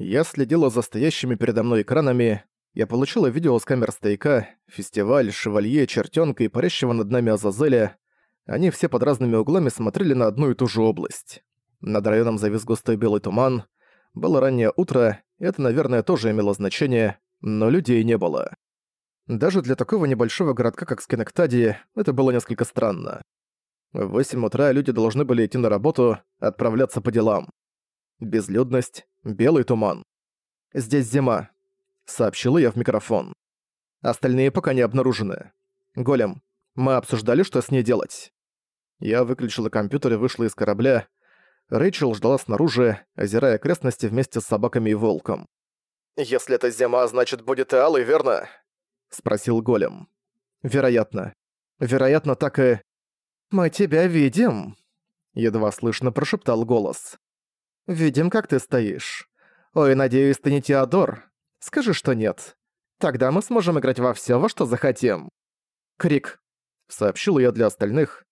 Я следила за стоящими передо мной экранами, я получила видео с камер стояка, фестиваль, шевалье, чертенка и парящего над нами Азазеля. Они все под разными углами смотрели на одну и ту же область. Над районом завис густой белый туман. Было раннее утро, и это, наверное, тоже имело значение, но людей не было. Даже для такого небольшого городка, как Скенектади, это было несколько странно. В 8 утра люди должны были идти на работу, отправляться по делам. Безлюдность, белый туман. «Здесь зима», — сообщила я в микрофон. Остальные пока не обнаружены. Голем, мы обсуждали, что с ней делать. Я выключила компьютер и вышла из корабля. Рэйчел ждала снаружи, озирая окрестности вместе с собаками и волком. «Если это зима, значит, будет и алый, верно?» — спросил Голем. «Вероятно. Вероятно, так и...» «Мы тебя видим», — едва слышно прошептал голос. «Видим, как ты стоишь. Ой, надеюсь, ты не Теодор. Скажи, что нет. Тогда мы сможем играть во всё, во что захотим». «Крик», — сообщил я для остальных.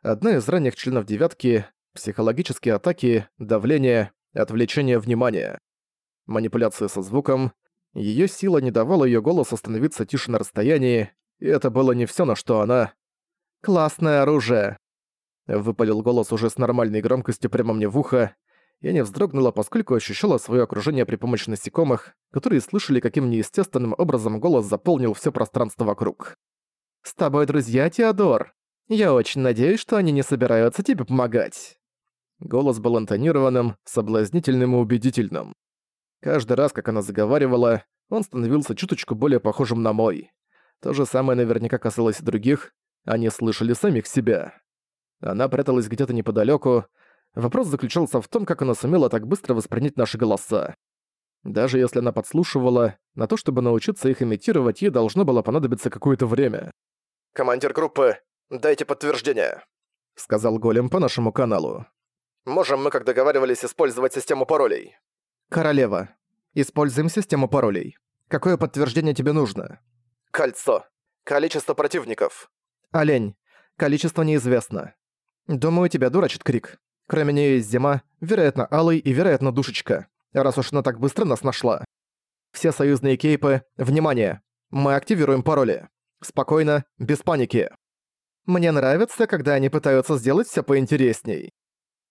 Одна из ранних членов «девятки» — психологические атаки, давление, отвлечение внимания. Манипуляции со звуком. Её сила не давала её голосу становиться тише на расстоянии, и это было не всё, на что она... «Классное оружие!» Выпалил голос уже с нормальной громкостью прямо мне в ухо, я не вздрогнула, поскольку ощущала свое окружение при помощи насекомых, которые слышали, каким неестественным образом голос заполнил все пространство вокруг. «С тобой друзья, Теодор. Я очень надеюсь, что они не собираются тебе помогать». Голос был интонированным, соблазнительным и убедительным. Каждый раз, как она заговаривала, он становился чуточку более похожим на мой. То же самое наверняка касалось и других, они слышали самих себя. Она пряталась где-то неподалеку, Вопрос заключался в том, как она сумела так быстро воспринять наши голоса. Даже если она подслушивала, на то, чтобы научиться их имитировать, ей должно было понадобиться какое-то время. «Командир группы, дайте подтверждение», — сказал Голем по нашему каналу. «Можем мы, как договаривались, использовать систему паролей?» «Королева, используем систему паролей. Какое подтверждение тебе нужно?» «Кольцо. Количество противников». «Олень. Количество неизвестно. Думаю, тебя дурачит крик. Кроме нее есть зима, вероятно, Алый и, вероятно, Душечка, раз уж она так быстро нас нашла. Все союзные кейпы, внимание! Мы активируем пароли. Спокойно, без паники. Мне нравится, когда они пытаются сделать все поинтересней.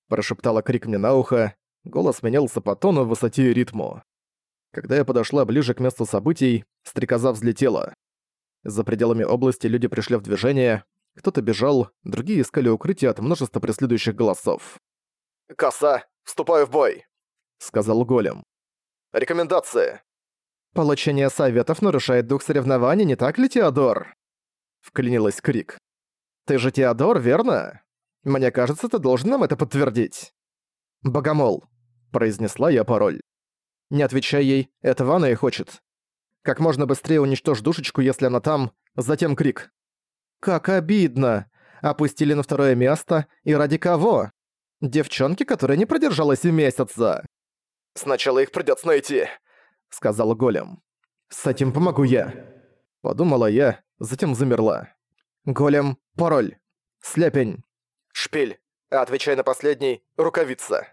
Прошептала крик мне на ухо, голос менялся по тону, высоте и ритму. Когда я подошла ближе к месту событий, стрекоза взлетела. За пределами области люди пришли в движение, кто-то бежал, другие искали укрытие от множества преследующих голосов. «Коса, вступаю в бой!» — сказал Голем. «Рекомендации!» «Получение советов нарушает дух соревнований, не так ли, Теодор?» Вклинилась Крик. «Ты же Теодор, верно? Мне кажется, ты должен нам это подтвердить». «Богомол», — произнесла я пароль. «Не отвечай ей, этого она и хочет. Как можно быстрее уничтожь душечку, если она там, затем Крик». «Как обидно! Опустили на второе место, и ради кого?» Девчонки, которая не продержалась и месяца. «Сначала их придётся найти», — сказал Голем. «С этим помогу я», — подумала я, затем замерла. «Голем, пароль. Слепень. Шпиль. Отвечай на последний. Рукавица».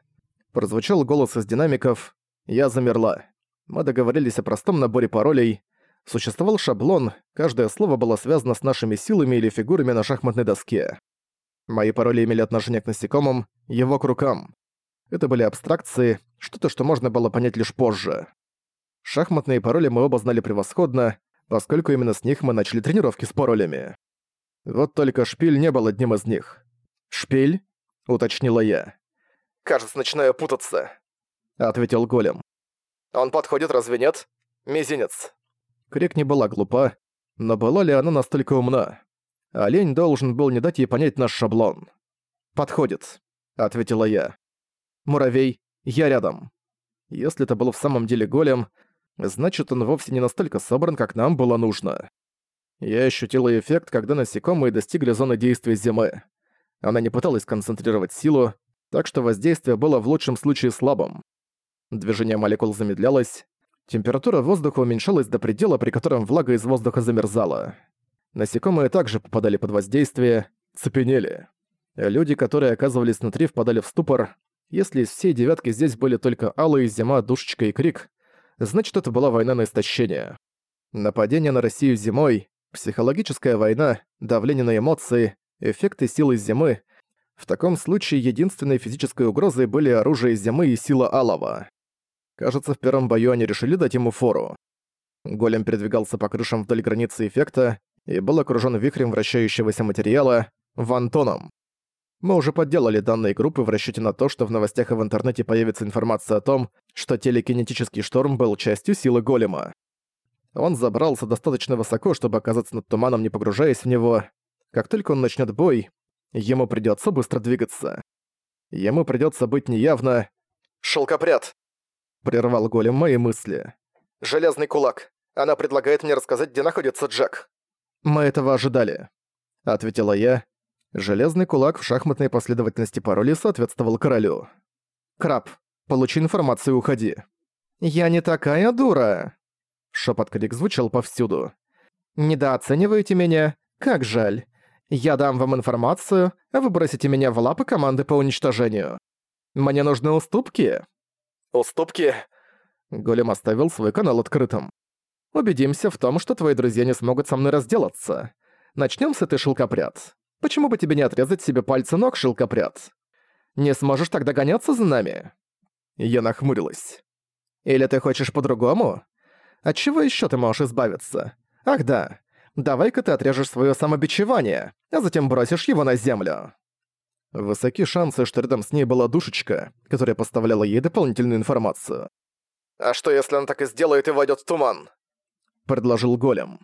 Прозвучал голос из динамиков. Я замерла. Мы договорились о простом наборе паролей. Существовал шаблон, каждое слово было связано с нашими силами или фигурами на шахматной доске. Мои пароли имели отношение к насекомым, его к рукам. Это были абстракции, что-то, что можно было понять лишь позже. Шахматные пароли мы оба знали превосходно, поскольку именно с них мы начали тренировки с паролями. Вот только шпиль не был одним из них. «Шпиль?» — уточнила я. «Кажется, начинаю путаться», — ответил голем. «Он подходит, разве нет? Мизинец». Крик не была глупа, но была ли она настолько умна? Олень должен был не дать ей понять наш шаблон. «Подходит», — ответила я. «Муравей, я рядом». Если это был в самом деле голем, значит он вовсе не настолько собран, как нам было нужно. Я ощутила эффект, когда насекомые достигли зоны действия зимы. Она не пыталась концентрировать силу, так что воздействие было в лучшем случае слабым. Движение молекул замедлялось, температура воздуха уменьшалась до предела, при котором влага из воздуха замерзала. Насекомые также попадали под воздействие, цепенели. Люди, которые оказывались внутри, впадали в ступор. Если из всей девятки здесь были только Алла Зима, Душечка и Крик, значит это была война на истощение. Нападение на Россию зимой, психологическая война, давление на эмоции, эффекты силы зимы. В таком случае единственной физической угрозой были оружие зимы и сила Алова. Кажется, в первом бою они решили дать ему фору. Голем передвигался по крышам вдоль границы эффекта и был окружён вихрем вращающегося материала — вантоном. Мы уже подделали данные группы в расчёте на то, что в новостях и в интернете появится информация о том, что телекинетический шторм был частью силы голема. Он забрался достаточно высоко, чтобы оказаться над туманом, не погружаясь в него. Как только он начнет бой, ему придется быстро двигаться. Ему придется быть неявно... «Шелкопряд!» — прервал голем мои мысли. «Железный кулак. Она предлагает мне рассказать, где находится Джек». «Мы этого ожидали», — ответила я. Железный кулак в шахматной последовательности паролей соответствовал королю. «Краб, получи информацию и уходи». «Я не такая дура!» Шепот крик звучал повсюду. «Недооцениваете меня? Как жаль. Я дам вам информацию, а вы бросите меня в лапы команды по уничтожению. Мне нужны уступки». «Уступки?» Голем оставил свой канал открытым. «Убедимся в том, что твои друзья не смогут со мной разделаться. Начнём с этой шелкопряд. Почему бы тебе не отрезать себе пальцы ног, шелкопряд? Не сможешь тогда гоняться за нами?» Я нахмурилась. «Или ты хочешь по-другому? От чего еще ты можешь избавиться? Ах да, давай-ка ты отрежешь свое самобичевание, а затем бросишь его на землю. Высоки шансы, что рядом с ней была душечка, которая поставляла ей дополнительную информацию. «А что, если она так и сделает и войдет в туман?» Предложил Голем.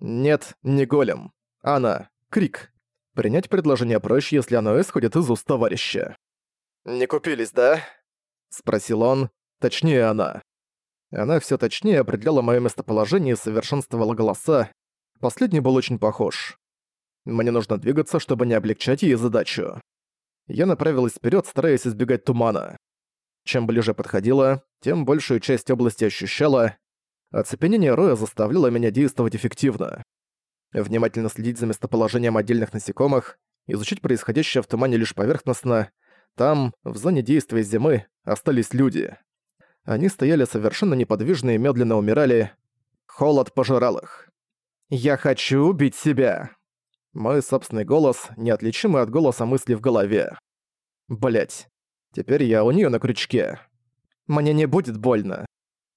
«Нет, не Голем. Она. Крик. Принять предложение проще, если оно исходит из уст товарища». «Не купились, да?» Спросил он. Точнее, она. Она все точнее определяла мое местоположение и совершенствовала голоса. Последний был очень похож. Мне нужно двигаться, чтобы не облегчать ей задачу. Я направилась вперед, стараясь избегать тумана. Чем ближе подходила, тем большую часть области ощущала. Оцепенение Роя заставляло меня действовать эффективно. Внимательно следить за местоположением отдельных насекомых, изучить происходящее в тумане лишь поверхностно. Там, в зоне действия зимы, остались люди. Они стояли совершенно неподвижно и медленно умирали. Холод пожирал их. «Я хочу убить себя!» Мой собственный голос, неотличимый от голоса мысли в голове. Блять, теперь я у нее на крючке. Мне не будет больно.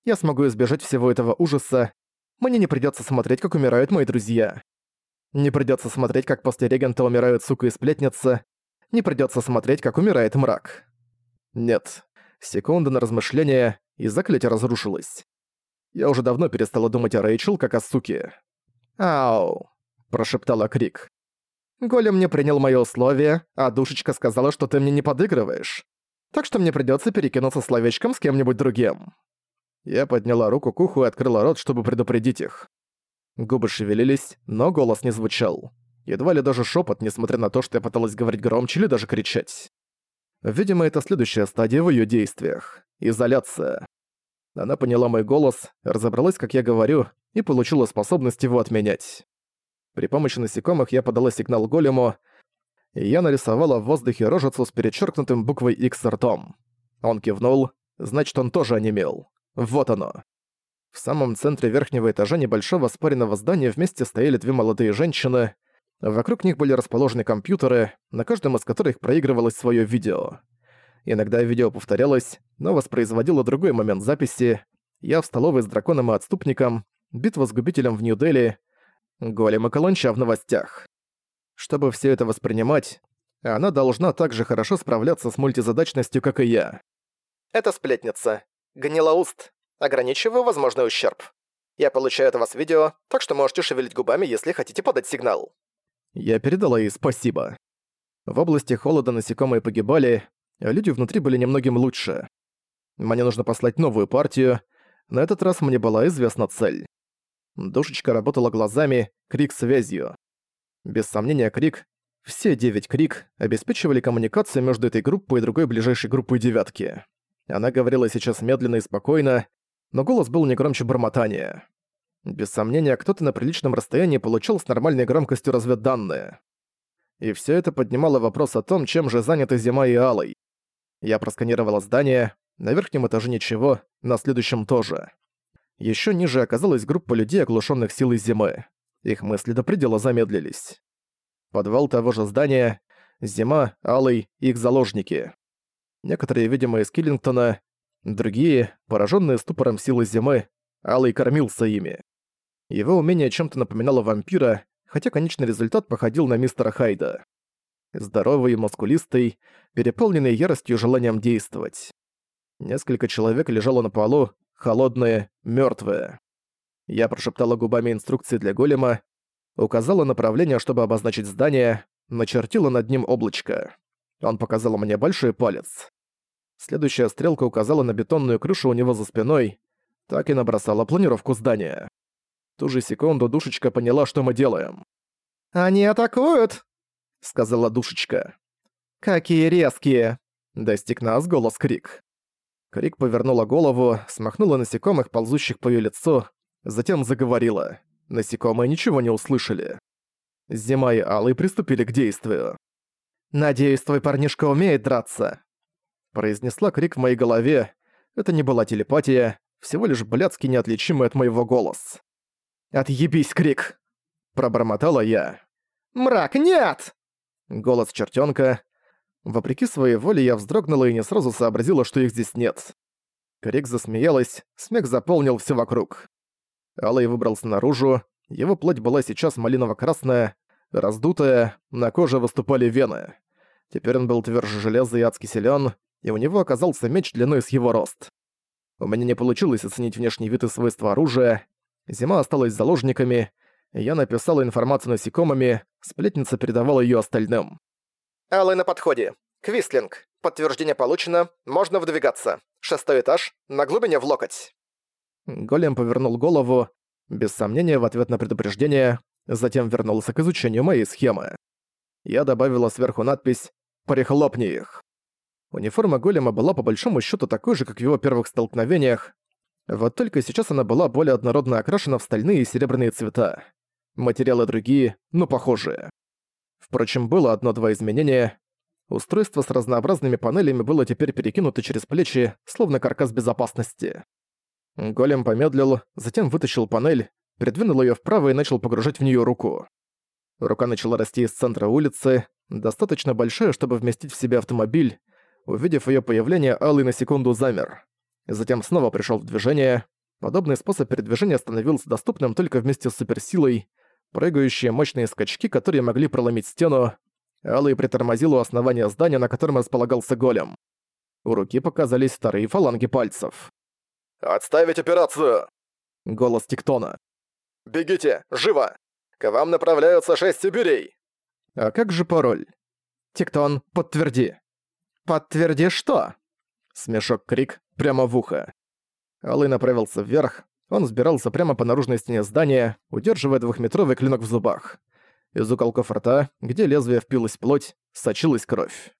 Я смогу избежать всего этого ужаса. Мне не придется смотреть, как умирают мои друзья. Не придется смотреть, как после регента умирают сука и сплетница. Не придется смотреть, как умирает мрак. Нет, секунда на размышление, и заклятие разрушилось. Я уже давно перестала думать о Рэйчел как о суке. «Ау!» – прошептала Крик. «Голем не принял мои условия, а душечка сказала, что ты мне не подыгрываешь. Так что мне придётся перекинуться словечком с кем-нибудь другим». Я подняла руку к уху и открыла рот, чтобы предупредить их. Губы шевелились, но голос не звучал. Едва ли даже шепот, несмотря на то, что я пыталась говорить громче или даже кричать. Видимо, это следующая стадия в её действиях. Изоляция. Она поняла мой голос, разобралась, как я говорю, и получила способность его отменять. При помощи насекомых я подала сигнал голему, и я нарисовала в воздухе рожицу с перечеркнутым буквой X ртом. Он кивнул, значит, он тоже онемел. Вот оно. В самом центре верхнего этажа небольшого спаренного здания вместе стояли две молодые женщины. Вокруг них были расположены компьютеры, на каждом из которых проигрывалось свое видео. Иногда видео повторялось, но воспроизводило другой момент записи. Я в столовой с драконом и отступником, битва с губителем в Нью-Дели, голем и каланча в новостях. Чтобы все это воспринимать, она должна так же хорошо справляться с мультизадачностью, как и я. Это сплетница. Гнилоуст. Ограничиваю возможный ущерб. Я получаю от вас видео, так что можете шевелить губами, если хотите подать сигнал. Я передала ей спасибо. В области холода насекомые погибали, а люди внутри были немногим лучше. Мне нужно послать новую партию. На этот раз мне была известна цель. Душечка работала глазами, крик связью. Без сомнения, крик, все девять крик, обеспечивали коммуникацию между этой группой и другой ближайшей группой девятки. Она говорила сейчас медленно и спокойно, но голос был не громче бормотания. Без сомнения, кто-то на приличном расстоянии получил с нормальной громкостью разведданные. И все это поднимало вопрос о том, чем же заняты Зима и Алой. Я просканировала здание, на верхнем этаже ничего, на следующем тоже. Еще ниже оказалась группа людей, оглушенных силой зимы. Их мысли до предела замедлились. Подвал того же здания, зима, алый, их заложники. Некоторые, видимо, из Киллингтона, другие, пораженные ступором силы зимы, алый кормился ими. Его умение чем-то напоминало вампира, хотя конечный результат походил на мистера Хайда. Здоровый и мускулистый, переполненный яростью и желанием действовать. Несколько человек лежало на полу, холодные, мертвые. Я прошептала губами инструкции для голема, указала направление, чтобы обозначить здание, начертила над ним облачко. Он показал мне большой палец. Следующая стрелка указала на бетонную крышу у него за спиной, так и набросала планировку здания. В ту же секунду Душечка поняла, что мы делаем. «Они атакуют!» — сказала Душечка. «Какие резкие!» — достиг нас голос Крик. Крик повернула голову, смахнула насекомых, ползущих по её лицу, затем заговорила. Насекомые ничего не услышали. Зима и Алый приступили к действию. «Надеюсь, твой парнишка умеет драться», — произнесла крик в моей голове. Это не была телепатия, всего лишь блядски неотличимый от моего голос. «Отъебись, крик!» — пробормотала я. «Мрак, нет!» Голос чертенка. Вопреки своей воле я вздрогнула и не сразу сообразила, что их здесь нет. Крик засмеялась, смех заполнил все вокруг. Алый выбрался наружу, его плоть была сейчас малиново-красная, раздутая, на коже выступали вены. Теперь он был тверже железа и адски силён, и у него оказался меч длиной с его рост. У меня не получилось оценить внешний вид и свойства оружия. Зима осталась заложниками, я написала информацию насекомыми, сплетница передавала её остальным. «Алый на подходе. Квислинг. Подтверждение получено. Можно выдвигаться. Шестой этаж. На глубине в локоть». Голем повернул голову, без сомнения в ответ на предупреждение, затем вернулся к изучению моей схемы. Я добавила сверху надпись «Прихлопни их». Униформа голема была по большому счету такой же, как в его первых столкновениях, вот только сейчас она была более однородно окрашена в стальные и серебряные цвета. Материалы другие, но похожие. Впрочем, было одно-два изменения. Устройство с разнообразными панелями было теперь перекинуто через плечи, словно каркас безопасности. Голем помедлил, затем вытащил панель, придвинул её вправо и начал погружать в неё руку. Рука начала расти из центра улицы, достаточно большая, чтобы вместить в себя автомобиль. Увидев её появление, Алый на секунду замер. Затем снова пришёл в движение. Подобный способ передвижения становился доступным только вместе с суперсилой, прыгающие мощные скачки, которые могли проломить стену. Алый притормозил у основания здания, на котором располагался голем. У руки показались вторые фаланги пальцев. «Отставить операцию!» Голос Тектона. «Бегите! Живо! К вам направляются шесть сибирей!» «А как же пароль?» «Тектон, подтверди!» «Подтверди что?» Смешок-крик прямо в ухо. Алый направился вверх, он взбирался прямо по наружной стене здания, удерживая двухметровый клинок в зубах. Из уголков рта, где лезвие впилось в плоть, сочилась кровь.